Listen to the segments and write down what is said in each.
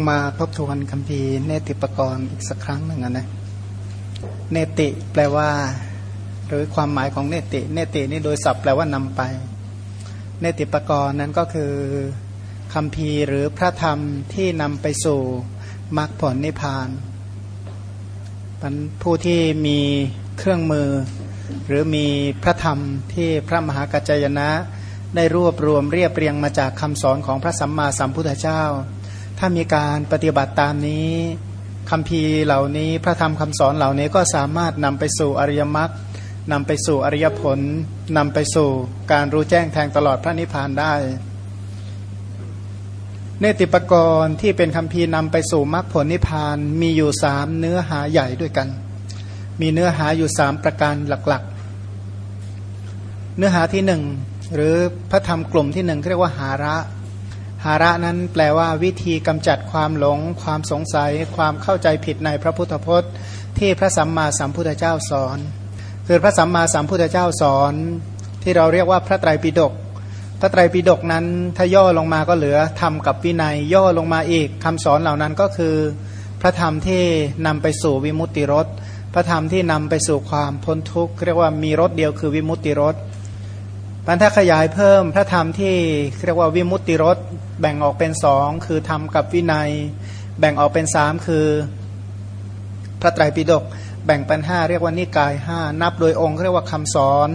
งมาทบทวนคำพีเนติปกรณ์อีกสักครั้งหนึ่งนะเนติแปลว่า หรือความหมายของเนติ เนตินี่โดยศัพท์แปลว่านำไป เนติปกรณ์นั้นก็คือคำพีหรือพระธรรมที่นำไปสู่มรรคผลนิพพานผู้ที่มีเครื่องมือ หรือมีพระธรรมที่พระมหากัจจยนะ ได้รวบรวมเรียบเรียงมาจากคำสอนของพระสัมมาสัมพุทธเจ้า ถ้ามีการปฏิบัติตามนี้คำพีเหล่านี้พระธรรมคำสอนเหล่านี้ก็สามารถนำไปสู่อริยมรรคนำไปสู่อริยผลนำไปสู่การรู้แจ้งแทงตลอดพระนิพพานได้เนติปกรณ์ที่เป็นคำพีนำไปสู่มรรคผลนิพพานมีอยู่สามเนื้อหาใหญ่ด้วยกัน มีเนื้อหาอยู่สามประการหลักๆ เนื้อหาที่หนึ่งหรือพระธรรมกลุ่มที่หนึ่งเรียกว่าหาระ หาระนั้นแปลว่าวิธีกำจัดความหลง ความสงสัย ความเข้าใจผิดในพระพุทธพจน์ ที่พระสัมมาสัมพุทธเจ้าสอน คือพระสัมมาสัมพุทธเจ้าสอน ที่เราเรียกว่าพระไตรปิฎกพระไตรปิฎกนั้นถ้าย่อลงมาก็เหลือธรรมกับวินัย ย่อลงมาอีกคำสอนเหล่านั้นก็คือ พระธรรมที่นำไปสู่วิมุตติรสพระธรรมที่นำไปสู่ความพ้นทุกข์เรียกว่ามีรสเดียวคือวิมุตติรส บรรทัขยายเพิ่มพระธรรมที่เรียกว่าวิมุตติรสแบ่งออกเป็นสองคือธรรมกับวินัย แบ่งออกเป็นสามคือพระไตรปิฎกแบ่งเป็นห้าเรียกว่านิกายห้านับโดยองค์เรียกว่าคำสอน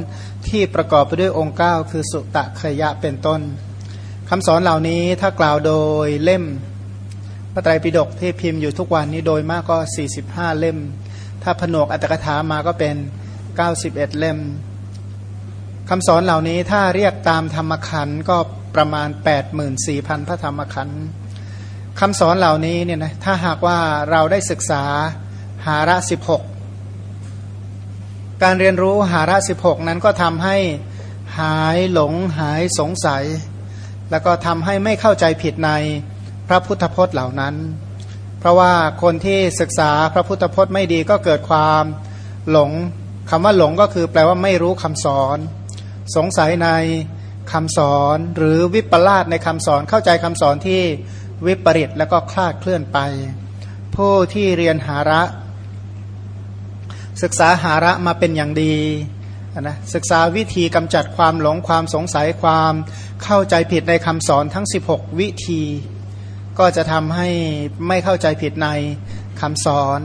ที่ประกอบไปด้วยองค์ 9 คือสุตะขยะเป็นต้นคำสอนเหล่านี้ถ้ากล่าวโดยเล่มพระไตรปิฎกที่พิมพ์อยู่ทุกวันนี้โดยมากก็ 45 เล่ม ถ้าผนวกอัตถกถามาก็เป็น 91 เล่ม คำสอนเหล่านี้ถ้าเรียกตามธรรมขันก็ประมาณ 84,000 พระธรรมขันธ์คำสอนเหล่านี้เนี่ยนะถ้าหากว่าเราได้ศึกษาหาระ 16 การเรียนรู้หาระสิบหกนั้นก็ทำให้หายหลงหายสงสัย แล้วก็ทำให้ไม่เข้าใจผิดในพระพุทธพจน์เหล่านั้น เพราะว่าคนที่ศึกษาพระพุทธพจน์ไม่ดีก็เกิดความหลงคำว่าหลงก็คือแปลว่าไม่รู้คำสอน สงสัยในคำสอนหรือวิปลาสในคำสอนเข้าใจคำสอนที่วิปริตแล้วก็คลาดเคลื่อนไป ผู้ที่เรียนหาระ ศึกษาหาระมาเป็นอย่างดีนะศึกษาวิธีกำจัดความหลงความสงสัยความเข้าใจผิดในคำสอนทั้ง 16 วิธี ก็จะทำให้ไม่เข้าใจผิดในคำสอน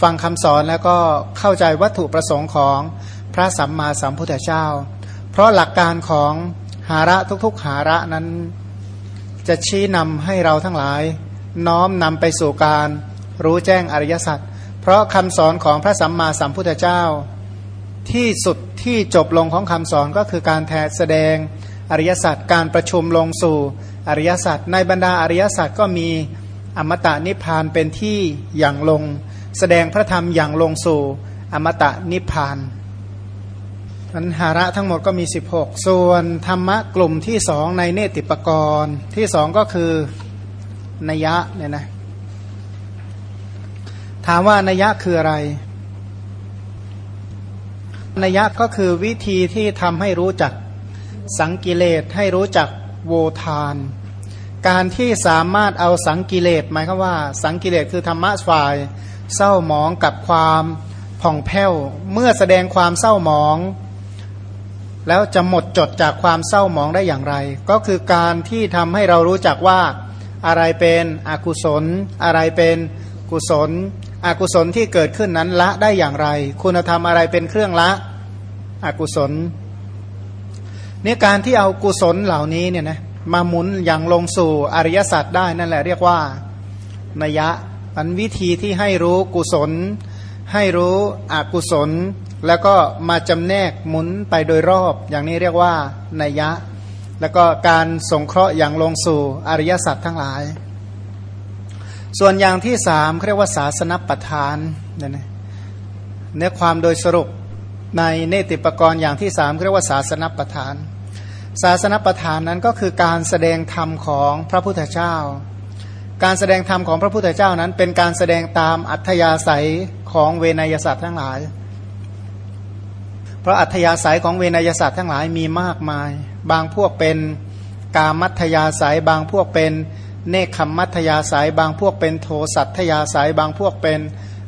ฟังคำสอนแล้วก็เข้าใจวัตถุประสงค์ของพระสัมมาสัมพุทธเจ้า ราะหลักการของหาระทุกๆหาระนั้นจะชี้นำให้เราทั้งหลาย น้อมนำไปสู่การรู้แจ้งอริยสัจเพราะคำสอนของพระสัมมาสัมพุทธเจ้า ที่สุดที่จบลงของคำสอนก็คือการแทแสดงอริยสัจการประชุมลงสู่อริยสัจในบรรดาอริยสัจก็มีอมตะนิพพานเป็นที่อย่างลง แสดงพระธรรมอย่างลงสู่อมตะนิพพาน ปัญหาระทั้งหมดก็มี 16 ส่วนธรรมะกลุ่มที่สองในเนติปกรณ์ที่สองก็คือนยะเนี่ยนะถามว่านยะคืออะไรนยยะก็คือวิธีที่ทำให้รู้จักสังกิเลสให้รู้จักโวทาน การที่สามารถเอาสังกิเลสหมายคือว่า สังกิเลสคือธรรมะฝ่าย เศร้าหมองกับความผ่องแผ้ว เมื่อแสดงความเศร้าหมอง แล้วจะหมดจดจากความเศร้าหมองได้อย่างไร ก็คือการที่ทำให้เรารู้จักว่าอะไรเป็นอกุศล อะไรเป็นกุศล อกุศลที่เกิดขึ้นนั้นละได้อย่างไร คุณธรรมอะไรเป็นเครื่องละอกุศลเนี่การที่เอากุศลเหล่านี้เนี่ยนะมาหมุนอย่างลงสู่อริยสัจได้นั่นแหละเรียกว่านยะมันวิธีที่ให้รู้กุศล ให้รู้อกุศล แล้วก็มาจำแนกหมุนไปโดยรอบ อย่างนี้เรียกว่านยะ แล้วก็การสงเคราะห์อย่างลงสู่อริยสัจทั้งหลาย ส่วนอย่างที่สามเรียกว่าศาสนประธานเนี่ยนะเนื้อความโดยสรุปในเนติปกรณ์อย่างที่สามเรียกว่าศาสนประธาน ศาสนประธานนั้นก็คือการแสดงธรรมของพระพุทธเจ้า การแสดงธรรมของพระพุทธเจ้านั้นเป็นการแสดงตามอัธยาศัยของเวนยสัตว์ทั้งหลาย เพราะอัธยาศัยของเวนยศาสตว์ทั้งหลายมีมากมาย บางพวกเป็นกามัธยาศัย บางพวกเป็นเนคขมมัธยาศัย บางพวกเป็นโทสัตทยาศัย บางพวกเป็น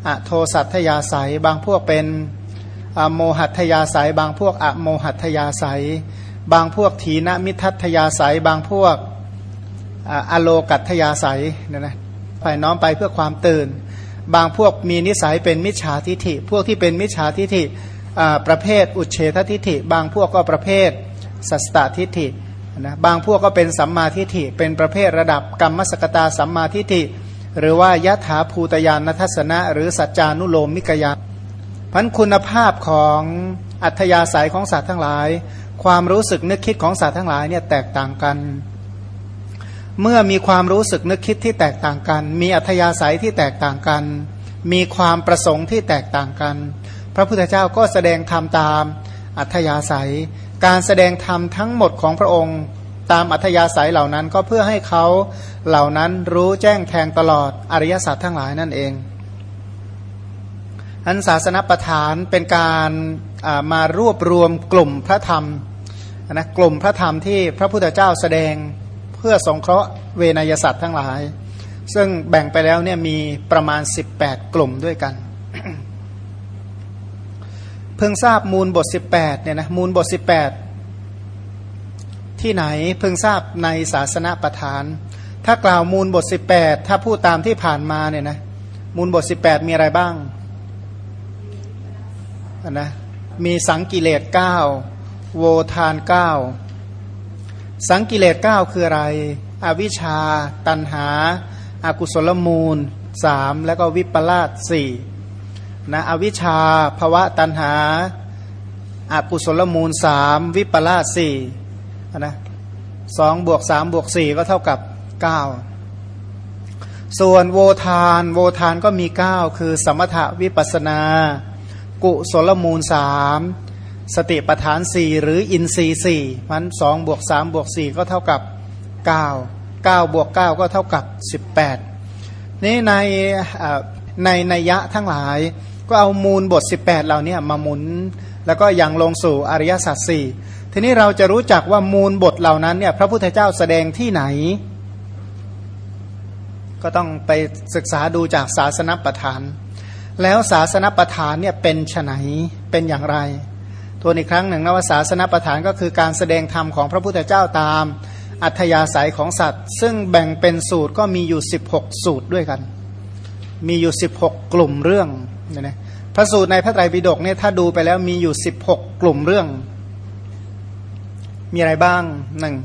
อโทสัตทยาศัย บางพวกเป็นอโมหัตยาศัย บางพวกอโมหัตยาศัย บางพวกถีนมิทัตยาศัย บางพวกอโลกัตยาศัยเนี่ยนะไปน้อมไปเพื่อความตื่น บางพวกมีนิสัยเป็นมิจฉาทิฐิ พวกที่เป็นมิจฉาทิฐิ ประเภทอุเฉททิฐิ บางพวกก็ประเภทสัสตทิฐินะบางพวกก็เป็นสัมมาทิฏฐิ เป็นประเภทระดับกรรมสกตาสัมมาทิฏฐิ หรือว่ายะถาภูตยานนัทสนะ หรือสัจจานุโลมมิกยานพันคุณภาพของอัธยาศัยของสัตว์ทั้งหลาย ความรู้สึกนึกคิดของสัตว์ทั้งหลายเนี่ยแตกต่างกัน เมื่อมีความรู้สึกนึกคิดที่แตกต่างกัน มีอัธยาศัยที่แตกต่างกัน มีความประสงค์ที่แตกต่างกัน พระพุทธเจ้าก็แสดงธรรมตามอัธยาศัย การแสดงธรรมทั้งหมดของพระองค์ตามอัธยาศัยเหล่านั้นก็เพื่อให้เขาเหล่านั้นรู้แจ้งแทงตลอดอริยสัจทั้งหลายนั่นเองอันศาสนประธานเป็นการมารวบรวมกลุ่มพระธรรมนะกลุ่มพระธรรมที่พระพุทธเจ้าแสดงเพื่อสงเคราะห์เวนยสัตว์ทั้งหลาย ซึ่งแบ่งไปแล้วเนี่ยมีประมาณ 18 กลุ่มด้วยกัน เพิ่งทราบมูลบท 18เนี่ยนะมูลบท 18 ที่ไหนเพิ่งทราบในศาสนาประธาน ถ้ากล่าวมูลบท 18 ถ้าพูดตามที่ผ่านมาเนี่ยนะมูลบท 18 มีอะไรบ้างนนะมีสังกิเลส9โวทาน 9 สังกิเลส9คืออะไร อวิชชา ตันหาอากุศลมูล 3 แล้วก็วิปลาส4 นะอวิชชาภวะตันหาอากุศลมูลสามวิปลาสสี่นะสองบวกสามบวกสี่ก็เท่ากับเก้าส่วนโวทานโวทานก็มีเก้าคือสมถะวิปัสนา กุศลมูลสามสติปฐานสี่หรืออินทรีสี่มันสองบวกสามบวกสี่ก็เท่ากับเก้าเก้าบวกเก้าก็เท่ากับสิบแปดนี่ใน ในนัยยะทั้งหลาย ก็เอามูลบท 18 เหล่านี้มาหมุน แล้วก็ยังลงสู่อริยสัจสี่ทีนี้เราจะรู้จักว่ามูลบทเหล่านั้นเนี่ยพระพุทธเจ้าแสดงที่ไหน ก็ต้องไปศึกษาดูจากศาสนประธาน แล้วศาสนประธานเนี่ยเป็นไฉนเป็นอย่างไร ตัวอีกครั้งหนึ่งนะว่าศาสนประธานก็คือการแสดงธรรมของพระพุทธเจ้าตามอัธยาศัยของสัตว์ ซึ่งแบ่งเป็นสูตรก็มีอยู่ 16 สูตรด้วยกัน มีอยู่ 16 กลุ่มเรื่องเนี่ยนะพระสูตรในพระไตรปิฎกเนี่ยถ้าดูไปแล้วมีอยู่สิบหกกลุ่มเรื่อง มีอะไรบ้างหนึ่ง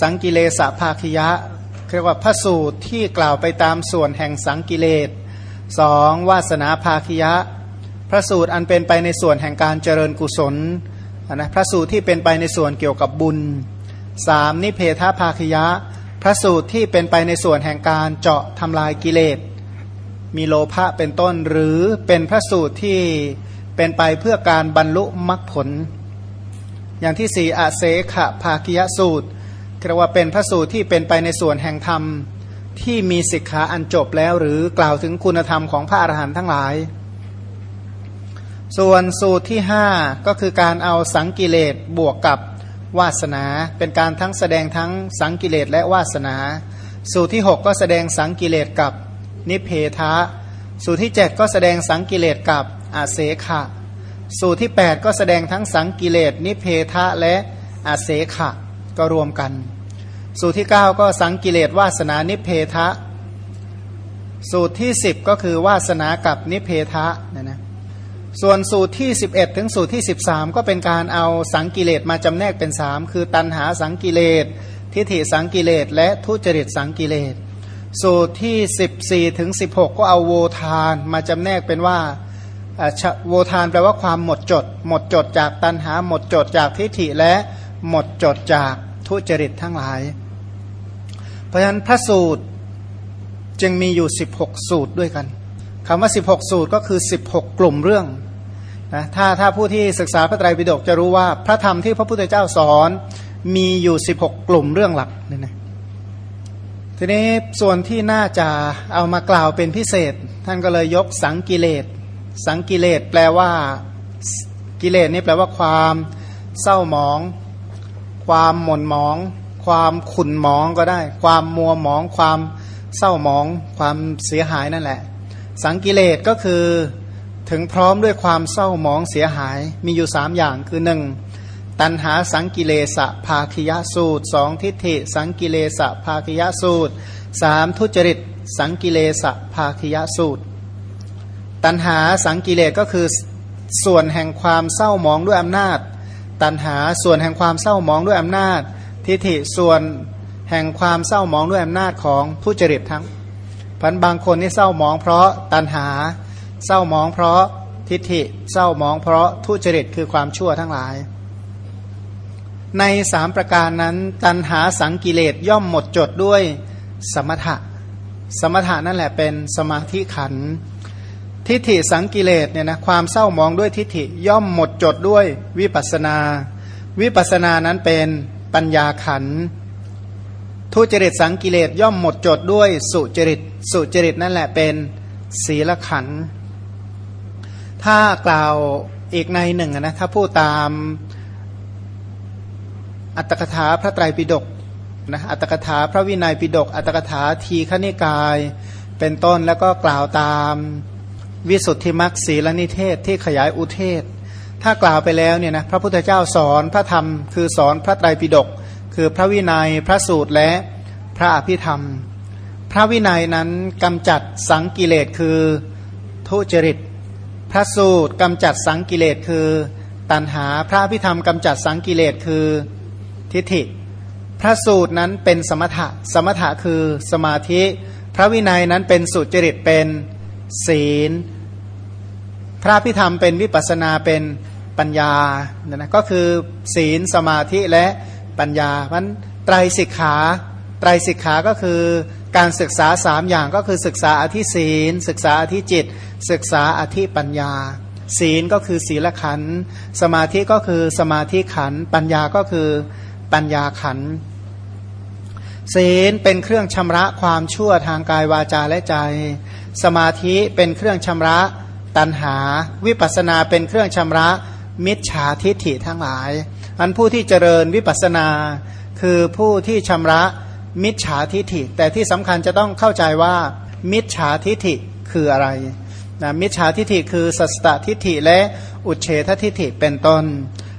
สังกิเลสภาคิยะเรียกว่าพระสูตรที่กล่าวไปตามส่วนแห่งสังกิเลสสองวาสนาภาคิยะ พระสูตรอันเป็นไปในส่วนแห่งการเจริญกุศลนะพระสูตรที่เป็นไปในส่วนเกี่ยวกับบุญสามนิเพทภาคิยะ พระสูตรที่เป็นไปในส่วนแห่งการเจาะทำลายกิเลส มีโลภะเป็นต้นหรือเป็นพระสูตรที่เป็นไปเพื่อการบรรลุมรรคผล อย่างที่สี่อาเสขะภาคิยสูตรเรียกว่าเป็นพระสูตรที่เป็นไปในส่วนแห่งธรรมที่มีสิกขาอันจบแล้ว หรือกล่าวถึงคุณธรรมของพระอรหันต์ทั้งหลาย ส่วนสูตรที่ห้าก็คือการเอาสังกิเลสบวกกับวาสนา เป็นการทั้งแสดงทั้งสังกิเลสและวาสนา สูตรที่ 6 ก็แสดงสังกิเลสกับ นิเพทะ สูตรที่ 7 ก็แสดงสังกิเลสกับอาเสขะ สูตรที่ 8 ก็แสดงทั้งสังกิเลสนิเพทะและอาเสขะก็รวมกัน สูตรที่ 9 ก็สังกิเลสวาสนานิเพทะ สูตรที่ 10 ก็คือวาสนากับนิเพทะนะนะส่วนสูตรที่ 11 ถึงสูตรที่ 13 ก็เป็นการเอาสังกิเลสมาจำแนกเป็น 3 คือตันหาสังกิเลสทิฏฐิสังกิเลสและทุจริตสังกิเลส สูตรที่สิบสี่ถึงสิบหกก็เอาโวทานมาจำแนกเป็นว่าโวทานแปลว่าความหมดจด หมดจดจากตัณหา หมดจดจากทิฏฐิและหมดจดจากทุจริตทั้งหลาย เพราะฉะนั้นพระสูตรจึงมีอยู่ 16 สูตรด้วยกันคำว่า 16 สูตรก็คือ 16 กลุ่มเรื่องนะถ้าถ้าผู้ที่ศึกษาพระไตรปิฎกจะรู้ว่าพระธรรมที่พระพุทธเจ้าสอนมีอยู่ 16 กลุ่มเรื่องหลักเนี่ยนะ ทีนี้ส่วนที่น่าจะเอามากล่าวเป็นพิเศษ ท่านก็เลยยกสังกิเลส สังกิเลสแปลว่ากิเลสนี่แปลว่าความเศร้าหมอง ความหม่นหมอง ความขุ่นหมองก็ได้ ความมัวหมอง ความเศร้าหมอง ความเสียหายนั่นแหละ สังกิเลสก็คือถึงพร้อมด้วยความเศร้าหมองเสียหายมีอยู่สามอย่างคือหนึ่ง ตันหาสังกิเลสภาคยสูตรสองทิฏฐิสังกิเลสภาคยสูตรสามทุจริต สังกิเลสภาคยสูตร ตันหาสังกิเลสก็คือส่วนแห่งความเศร้ามองด้วยอำนาจ ตันหาส่วนแห่งความเศร้ามองด้วยอำนาจ ทิฏฐิส่วนแห่งความเศร้ามองด้วยอำนาจของทุจริตทั้งพันบางคนที่เศร้ามองเพราะตันหาเศร้ามองเพราะทิฏฐิเศร้ามองเพราะทุจริตคือความชั่วทั้งหลาย ในสามประการนั้นตันหาสังกิเลสย่อมหมดจดด้วยสมถะ สมถะนั่นแหละเป็นสมาธิขัน ทิฏฐิสังกิเลสเนี่ยนะความเศร้ามองด้วยทิฏฐิย่อมหมดจดด้วยวิปัสนา วิปัสนานั้นเป็นปัญญาขัน ทุจริตสังกิเลสย่อมหมดจดด้วยสุจริต สุจริตนั่นแหละเป็นศีลขัน ถ้ากล่าวอีกในหนึ่งนะถ้าพูดตาม อัตถกถาพระไตรปิฎกนะอัตถกถาพระวินัยปิฎกอัตถกถาทีขณิกาย เป็นต้นแล้วก็กล่าวตามวิสุทธิมรรคศีลนิเทศที่ขยายอุเทศ ถ้ากล่าวไปแล้วเนี่ยนะพระพุทธเจ้าสอนพระธรรม คือสอนพระไตรปิฎกคือพระวินัยพระสูตรและพระอภิธรรม พระวินัยนั้นกำจัดสังกิเลสคือทุจริต พระสูตรกำจัดสังกิเลสคือตันหาพระพิธรรมกำจัดสังกิเลสคือ ทิฏฐิ พระสูตรนั้นเป็นสมถะ สมถะคือสมาธิ พระวินัยนั้นเป็นสุจริตเป็นศีล พระพิธรรมเป็นวิปัสนาเป็นปัญญาเนี่ยนะก็คือศีลสมาธิและปัญญาเพราะไตรสิกขาไตรสิกขาก็คือการศึกษาสามอย่างก็คือศึกษาอธิศีล ศึกษาอธิจิต ศึกษาอธิปัญญา ศีลก็คือศีลขัน สมาธิก็คือสมาธิขัน ปัญญาก็คือ ปัญญาขันศีลเป็นเครื่องชำระความชั่วทางกายวาจาและใจ สมาธิเป็นเครื่องชำระตัณหา วิปัสนาเป็นเครื่องชำระมิจฉาทิฏฐิทั้งหลาย อันผู้ที่เจริญวิปัสนา คือผู้ที่ชำระมิจฉาทิฐิ แต่ที่สำคัญจะต้องเข้าใจว่า มิจฉาทิฐิคืออะไรนะมิจฉาทิฐิคือสัสตทิฐิและอุเฉททิฐิเป็นต้น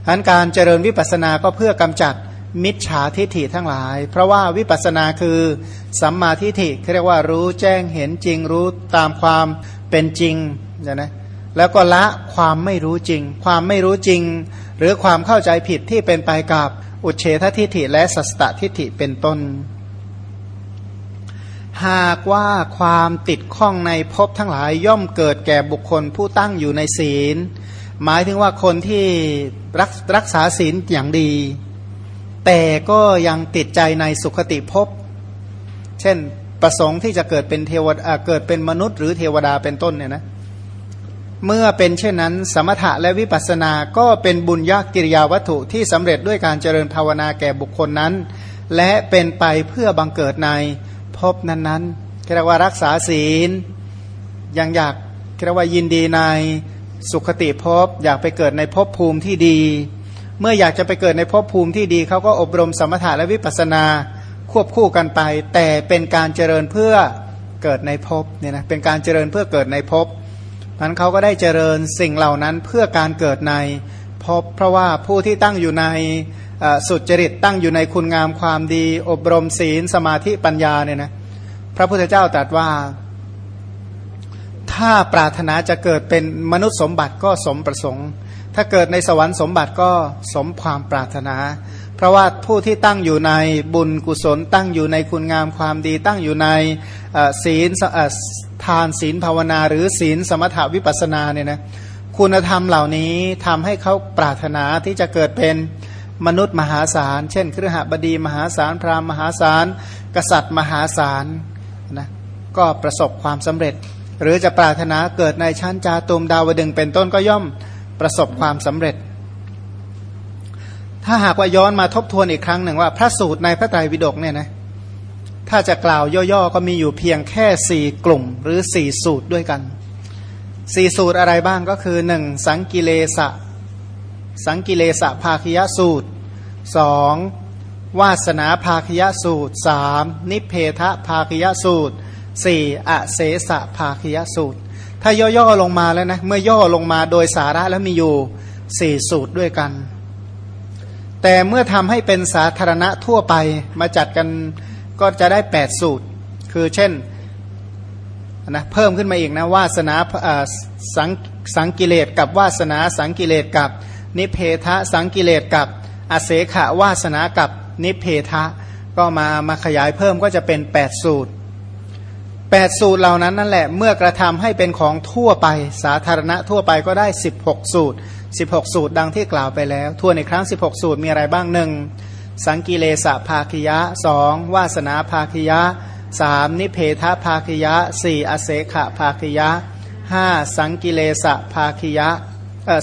อันการเจริญวิปัสสนาก็เพื่อกำจัด มิจฉาทิฐิทั้งหลาย เพราะว่าวิปัสสนาคือสัมมาทิฐิเรียกว่ารู้แจ้งเห็นจริงรู้ตามความเป็นจริงนะแล้วก็ละความไม่รู้จริง ความไม่รู้จริง หรือความเข้าใจผิดที่เป็นไปกับอุเฉททิฐิและสัสตทิฐิเป็นต้น หากว่าความติดข้องในภพทั้งหลายย่อมเกิดแก่บุคคลผู้ตั้งอยู่ในศีล หมายถึงว่าคนที่รักรักษาศีลอย่างดี แต่ก็ยังติดใจในสุขติภพ เช่นประสงค์ที่จะเกิดเป็นเทวดาเกิดเป็นมนุษย์หรือเทวดาเป็นต้นเนี่ยนะ เมื่อเป็นเช่นนั้น สมถะและวิปัสสนา ก็เป็นบุญยากกิริยาวัตถุที่สำเร็จด้วยการเจริญภาวนาแก่บุคคลนั้น และเป็นไปเพื่อบังเกิดในภพนั้นๆเรียกว่ารักษาศีล ยังอยากเรียกว่ายินดีในสุขติภพ อยากไปเกิดในภพภูมิที่ดี เมื่ออยากจะไปเกิดในภพภูมิที่ดีเขาก็อบรมสมถะและวิปัสสนาควบคู่กันไป แต่เป็นการเจริญเพื่อเกิดในภพเนี่ยนะเป็นการเจริญเพื่อเกิดในภพนั้นเขาก็ได้เจริญสิ่งเหล่านั้นเพื่อการเกิดในภพเพราะว่าผู้ที่ตั้งอยู่ในสุจริตตั้งอยู่ในคุณงามความดี อบรมศีลสมาธิปัญญาเนี่ยนะพระพุทธเจ้าตรัสว่า ถ้าปรารถนาจะเกิดเป็นมนุษย์สมบัติก็สมประสงค์ ถ้าเกิดในสวรรค์สมบัติก็สมความปรารถนา เพราะว่าผู้ที่ตั้งอยู่ในบุญกุศล ตั้งอยู่ในคุณงามความดี ตั้งอยู่ในศีลทานศีลภาวนา หรือศีลสมถาวิปัสนาเนี่ยนะคุณธรรมเหล่านี้ทำให้เขาปรารถนาที่จะเกิดเป็นมนุษย์มหาศาล เช่นครหบดีมหาศาล พราหมณ์มหาศาล กษัตริย์มหาศาลนะก็ประสบความสำเร็จ หรือจะปรารถนาเกิดในชั้นจาตุมดาวดึงเป็นต้นก็ย่อม ประสบความสำเร็จ ถ้าหากว่าย้อนมาทบทวนอีกครั้งหนึ่งว่า พระสูตรในพระไตรปิฎกเนี่ยนะถ้าจะกล่าวย่อๆก็มีอยู่เพียงแค่สี่กลุ่มหรือสี่สูตรด้วยกันสี่สูตรอะไรบ้างก็คือหนึ่งสังกิเลสะสังกิเลสะภาคยสูตรสองวาสนาภาคยสูตรสามนิเพทะภาคยสูตรสี่อเสสะภาคยสูตร ถ้าย่อๆลงมาแล้วนะ เมื่อย่อลงมาโดยสาระแล้วมีอยู่สี่สูตรด้วยกัน แต่เมื่อทำให้เป็นสาธารณะทั่วไปมาจัดกันก็จะได้แปดสูตร คือเช่นนะเพิ่มขึ้นมาอีกนะวาสนาสังสังกิเลสกับวาสนาสังกิเลสกับ นิเพทะสังกิเลสกับอเสขาวาสนากับนิเพทะ ก็มามาขยายเพิ่มก็จะเป็น 8 สูตร 8สูตรเหล่านั้นนั่นแหละเมื่อกระทำให้เป็นของทั่วไป สาธารณะทั่วไปก็ได้ 16 สูตร 16 สูตรดังที่กล่าวไปแล้วทวนในครั้ง 16 สูตรมีอะไรบ้างหนึ่งสังกิเลสภาคิยะสองวาสนาภาคิยะสามนิเพทภาคิยะสี่อเสขภาคิยะห้าสังกิเลสภาคิยะ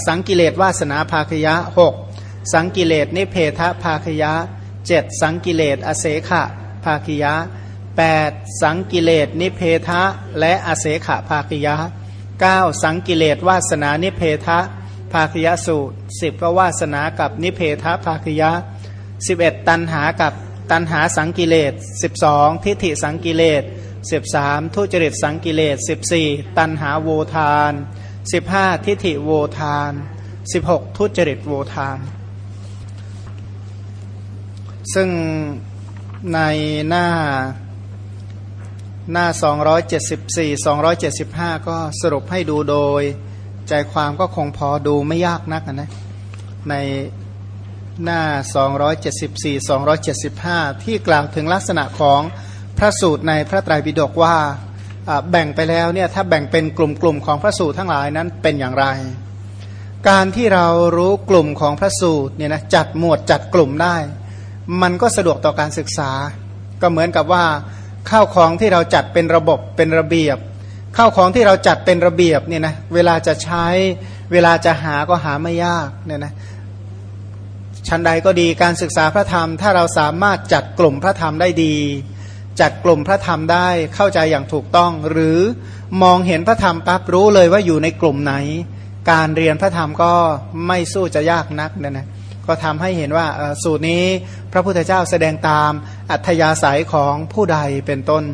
สังกิเลสวาสนาภาคยะหกสังกิเลสนิเพทภาคยะเจ็ดสังกิเลสอเสขภาคยะ แปดสังกิเลสนิเพทะ และอเสขภาคิยะเก้าสังกิเลสวาสนานิเพทะภาคิยะสูตรสิบก็วาสนากับนิเพทะภาคิยะสิบเอ็ดตันหากับตันหาสังกิเลสสิบสองทิฏฐิสังกิเลสสิบสามทุจริตสังกิเลสสิบสี่ตันหาโวทานสิบห้าทิฏฐิโวทานสิบหกทุจริตโวทาน ซึ่งในหน้า หน้า 274 275 ก็สรุปให้ดูโดย ใจความก็คงพอดูไม่ยากนักนะในหน้า 274 275 ที่กล่าวถึงลักษณะของพระสูตรในพระไตรปิฎกว่าแบ่งไปแล้วเนี่ยถ้าแบ่งเป็นกลุ่มๆของพระสูตรทั้งหลายนั้นเป็นอย่างไร การที่เรารู้กลุ่มของพระสูตรเนี่ยนะจัดหมวดจัดกลุ่มได้ มันก็สะดวกต่อการศึกษา ก็เหมือนกับว่า ข้าวของที่เราจัดเป็นระบบเป็นระเบียบ ข้าวของที่เราจัดเป็นระเบียบเนี่ยนะเวลาจะใช้เวลาจะหาก็หาไม่ยากเนี่ยนะชั้นใดก็ดีการศึกษาพระธรรม ถ้าเราสามารถจัดกลุ่มพระธรรมได้ดี จัดกลุ่มพระธรรมได้เข้าใจอย่างถูกต้อง หรือมองเห็นพระธรรมปั๊บรู้เลยว่าอยู่ในกลุ่มไหน การเรียนพระธรรมก็ไม่สู้จะยากนักเนี่ยนะ ก็ทำให้เห็นว่าสูตรนี้พระพุทธเจ้าแสดงตามอัธยาศัยของผู้ใดเป็นต้น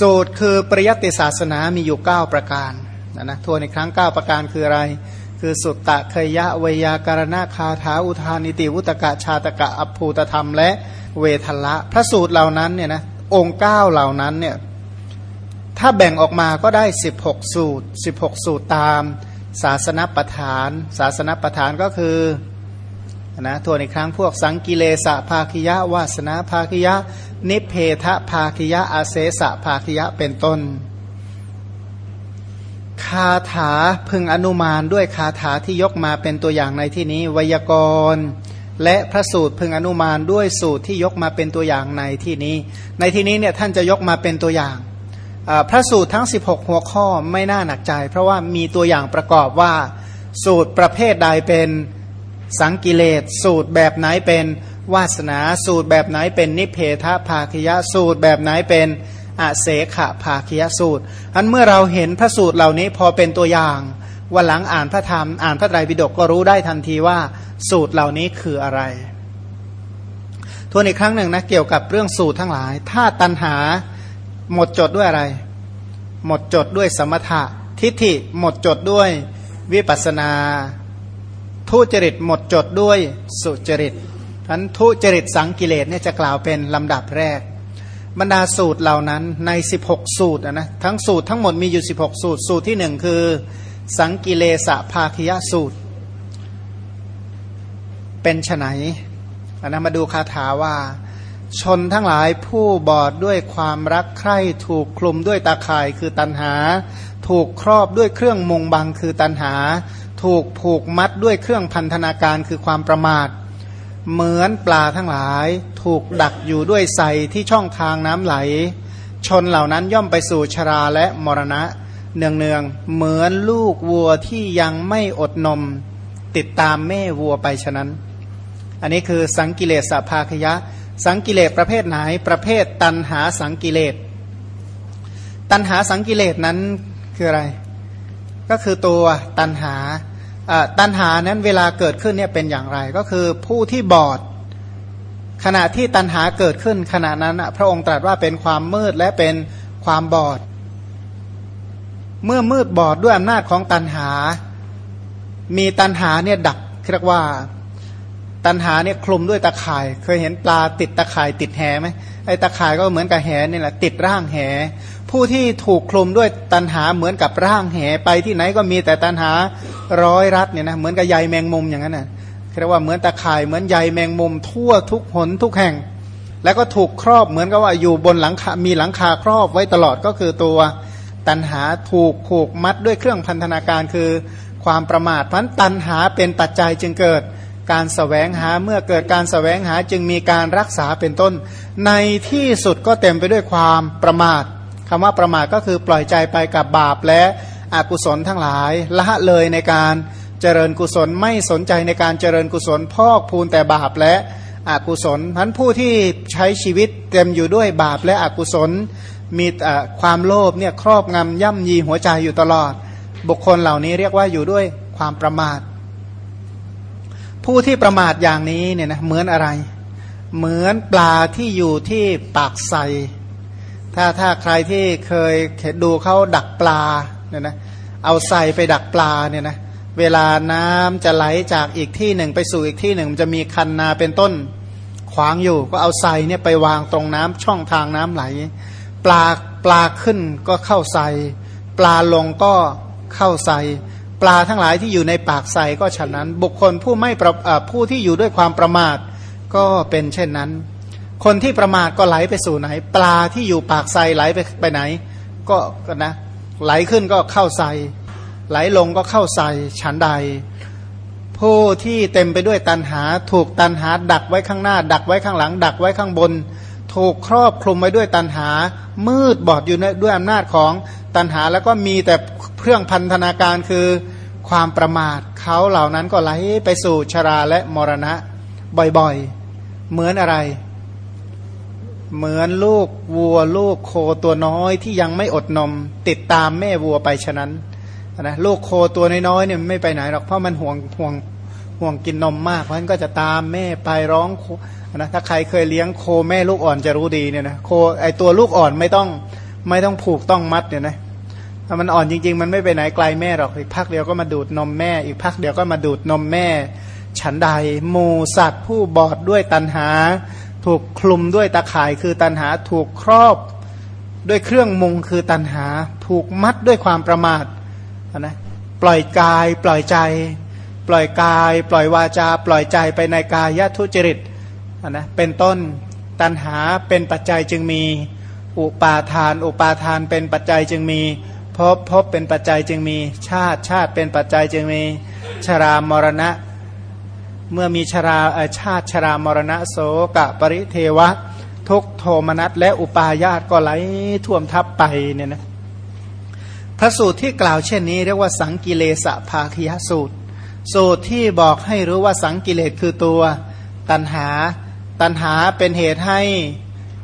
สูตรคือปริยัติศาสนามีอยู่ 9 ประการนะนะทวนในครั้ง 9 ประการคืออะไร คือสุตตะเคยะเวยาการณาคาถาอุทานิติวุตกะชาตกะอภูตธรรม และเวทละ พระสูตรเหล่านั้นเนี่ยนะองค์เก้าเหล่านั้นเนี่ยถ้าแบ่งออกมาก็ได้ 16 สูตร 16 สูตรตาม ศาสนประธาน ศาสนประธานก็คือนะทวนอีกครั้งพวกสังกิเลสะภาคิยะ วาสนาภาคิยะ นิเพทะภาคิยะอาเสสะภาคิยะเป็นต้น คาถาพึงอนุมานด้วยคาถาที่ยกมาเป็นตัวอย่างในที่นี้วยากรณ์และพระสูตรพึงอนุมานด้วยสูตรที่ยกมาเป็นตัวอย่างในที่นี้ ในที่นี้เนี่ยท่านจะยกมาเป็นตัวอย่าง พระสูตรทั้ง 16 หัวข้อไม่น่าหนักใจ เพราะว่ามีตัวอย่างประกอบว่าสูตรประเภทใดเป็นสังกิเลสสูตรแบบไหนเป็นวาสนาสูตรแบบไหนเป็นนิเพทภาคยะสูตรแบบไหนเป็นอเสขะภาคียสูตรอันเมื่อเราเห็นพระสูตรเหล่านี้พอเป็นตัวอย่างวันหลังอ่านพระธรรมอ่านพระไตรปิฎกก็รู้ได้ทันทีว่าสูตรเหล่านี้คืออะไรทวนอีกครั้งหนึ่งนะเกี่ยวกับเรื่องสูตรทั้งหลาย ถ้าตัณหา หมดจดด้วยอะไร หมดจดด้วยสมถะ ทิฏฐิหมดจดด้วยวิปัสนา ทุจริตหมดจดด้วยสุจริตทันทุจริตสังกิเลสเนี่ยจะกล่าวเป็นลำดับแรก บรรดาสูตรเหล่านั้นใน 16 สูตรนะทั้งสูตรทั้งหมดมีอยู่ 16 สูตร สูตรที่หนึ่งคือ สังกิเลสะภาคยสูตร เป็นไฉนอันนั้นมาดูคาถาว่า ชนทั้งหลายผู้บอดด้วยความรักใคร่ถูกคลุมด้วยตาข่ายคือตันหา ถูกครอบด้วยเครื่องมุงบังคือตันหา ถูกผูกมัดด้วยเครื่องพันธนาการคือความประมาท เหมือนปลาทั้งหลาย ถูกดักอยู่ด้วยใสที่ช่องทางน้ำไหล ชนเหล่านั้นย่อมไปสู่ชราและมรณะ เนืองเนืองเหมือนลูกวัวที่ยังไม่อดนม ติดตามแม่วัวไปฉะนั้น อันนี้คือสังกิเลสภาคยะ สังกิเลสประเภทไหนประเภทตันหาสังกิเลสตันหาสังกิเลสนั้นคืออะไร ก็คือตัวตันหาตัณหานั้นเวลาเกิดขึ้นเนี่ยเป็นอย่างไร ก็คือผู้ที่บอด ขณะที่ตัณหาเกิดขึ้นขณะนั้นพระองค์ตรัสว่าเป็นความมืดและเป็นความบอด เมื่อมืดบอดด้วยอำนาจของตัณหา มีตัณหาเนี่ยดักเรียกว่า ตันหาเนี่ยคลุมด้วยตะข่าย เคยเห็นปลาติดตะข่ายติดแหไหมไอ้ตะข่ายก็เหมือนกับแหนี่แหละติดร่างแห ผู้ที่ถูกคลุมด้วยตันหาเหมือนกับร่างแหไปที่ไหนก็มีแต่ตันหาร้อยรัดเนี่ยนะเหมือนกับใยแมงมุมอย่างนั้นนะเรียกว่าเหมือนตะข่ายเหมือนใยแมงมุม ทั่วทุกหนทุกแห่ง แล้วก็ถูกครอบเหมือนกับว่าอยู่บนหลังคามีหลังคาครอบไว้ตลอดก็คือตัวตันหาถูกผูกมัดด้วยเครื่องพันธนาการคือความประมาทเพราะตันหาเป็นปัจจัยจึงเกิด การสแสวงหาเมื่อเกิดการสแสวงหาจึงมีการรักษาเป็นต้น ในที่สุดก็เต็มไปด้วยความประมาทคำว่าประมาทก็คือปล่อยใจไปกับบาปและอกุศลทั้งหลาย ละเลยในการเจริญกุศลไม่สนใจในการเจริญกุศลพอกพูนแต่บาปและอกุศลพันผู้ที่ใช้ชีวิตเต็มอยู่ด้วยบาปและอกุศล มีความโลภเนี่ยครอบงำย่ำยีหัวใจอยู่ตลอด บุคคลเหล่านี้เรียกว่าอยู่ด้วยความประมาท ผู้ที่ประมาทอย่างนี้เนี่ยนะเหมือนอะไร เหมือนปลาที่อยู่ที่ปากใสถ้าถ้าใครที่เคยดูเขาดักปลาเนี่ยนะเอาใส่ไปดักปลาเนี่ยนะเวลาน้ำจะไหลจากอีกที่หนึ่งไปสู่อีกที่หนึ่งมันจะมีคันนาเป็นต้นขวางอยู่ ก็เอาใส่เนี่ยไปวางตรงน้ำช่องทางน้ำไหล ปลาปลาขึ้นก็เข้าใส่ ปลาลงก็เข้าใส่ ปลาทั้งหลายที่อยู่ในปากใสก็ฉะนั้น บุคคลผู้ไม่ผู้ที่อยู่ด้วยความประมาทก็เป็นเช่นนั้น คนที่ประมาทก็ไหลไปสู่ไหน ปลาที่อยู่ปากใสไหลไปไปไหน ก็กนะไหลขึ้นก็เข้าใสไหลลงก็เข้าใสฉันใด ผู้ที่เต็มไปด้วยตันหา ถูกตันหาดักไว้ข้างหน้า ดักไว้ข้างหลัง ดักไว้ข้างบน ถูกครอบคลุมไว้ด้วยตันหา มืดบอดอยู่ด้วยอำนาจของตันหาแล้วก็มีแต่ เครื่องพันธนาการคือความประมาทเขาเหล่านั้นก็ไหลไปสู่ชราและมรณะบ่อยๆ เหมือนอะไร เหมือนลูกวัวลูกโคตัวน้อยที่ยังไม่อดนม ติดตามแม่วัวไปฉะนั้นนะลูกโคตัวน้อยๆเนี่ยไม่ไปไหนหรอกเพราะมันห่วงห่วงห่วงกินนมมากเพราะฉะนั้นก็จะตามแม่ไปร้องนะถ้าใครเคยเลี้ยงโคแม่ลูกอ่อนจะรู้ดีเนี่ยนะโคไอตัวลูกอ่อนไม่ต้องไม่ต้องผูกต้องมัดเนี่ยนะ ถ้ามันอ่อนจริง ๆ มันไม่ไปไหนไกลแม่หรอกอีกพักเดียวก็มาดูดนมแม่ อีกพักเดียวก็มาดูดนมแม่ ฉันใดหมูสัตว์ ผู้บอดด้วยตันหา ถูกคลุมด้วยตาข่ายคือตันหาถูกครอบด้วยเครื่องมุงคือตันหา ถูกมัดด้วยความประมาทนะปล่อยกายปล่อยใจ ปล่อยกาย ปล่อยวาจา ปล่อยใจไปในกายทุจริตนะเป็นต้นตันหาเป็นปัจจัยจึงมี อุปาทาน อุปาทานเป็นปัจจัยจึงมี พบพบเป็นปัจจัยจึงมีชาติชาติเป็นปัจจัยจึงมีชรามรณะ เมื่อมีชราชาติชรามรณะโสกะปริเทวะ ทุกโทมนัสและอุปาญาตก็ไหลท่วมทับไปเนี่ยนะพระสูตรที่กล่าวเช่นนี้เรียกว่าสังกิเลสภาคยสูตร สูตรที่บอกให้รู้ว่าสังกิเลสคือตัวตัณหา ตัณหาเป็นเหตุให้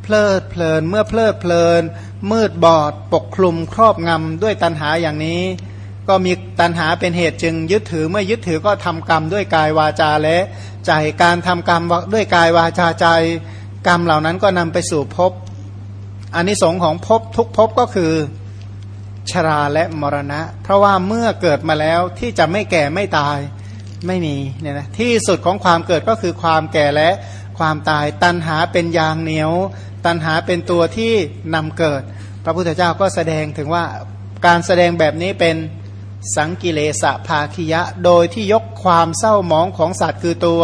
เพลิดเพลินเมื่อเพลิดเพลิน มืดบอดปกคลุมครอบงำด้วยตัณหาอย่างนี้ ก็มีตัณหาเป็นเหตุจึงยึดถือเมื่อยึดถือก็ทำกรรมด้วยกายวาจาและใจการทำกรรมด้วยกายวาจาใจ กรรมเหล่านั้นก็นำไปสู่ภพอันนี้สงของภพทุกภพก็คือชราและมรณะ เพราะว่าเมื่อเกิดมาแล้วที่จะไม่แก่ไม่ตายไม่มีเนี่ยนะที่สุดของความเกิดก็คือความแก่และ ความตาย ตัณหาเป็นยางเหนียว ตัณหาเป็นตัวที่นำเกิด พระพุทธเจ้าก็แสดงถึงว่าการแสดงแบบนี้เป็นสังกิเลสภาคิยะ โดยที่ยกความเศร้าหมองของสัตว์คือตัว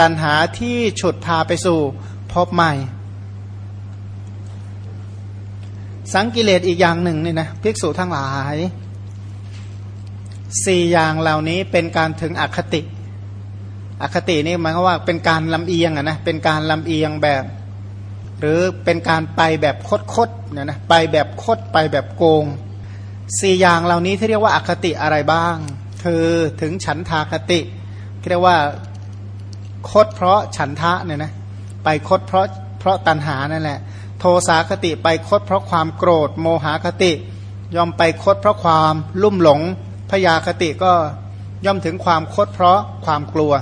ตัณหาที่ฉุดพาไปสู่พบใหม่ สังกิเลสอีกอย่างหนึ่งนี่นะภิกษุทั้งหลายสี่อย่างเหล่านี้เป็นการถึงอคติ อคตินี่หมายความว่าเป็นการลำเอียงอะนะเป็นการลำเอียงแบบ หรือเป็นการไปแบบคดคดเนี่ยนะไปแบบคดไปแบบโกงสี่อย่างเหล่านี้ที่เรียกว่าอคติอะไรบ้าง คือถึงฉันทาคติเรียกว่าคดเพราะฉันทะเนี่ยนะไปคดเพราะเพราะตัณหานั่นแหละ โทสาคติไปคดเพราะความโกรธโมหคติยอมไปคดเพราะความลุ่มหลงพยาคติก็ย่อมถึงความคดเพราะความกลัว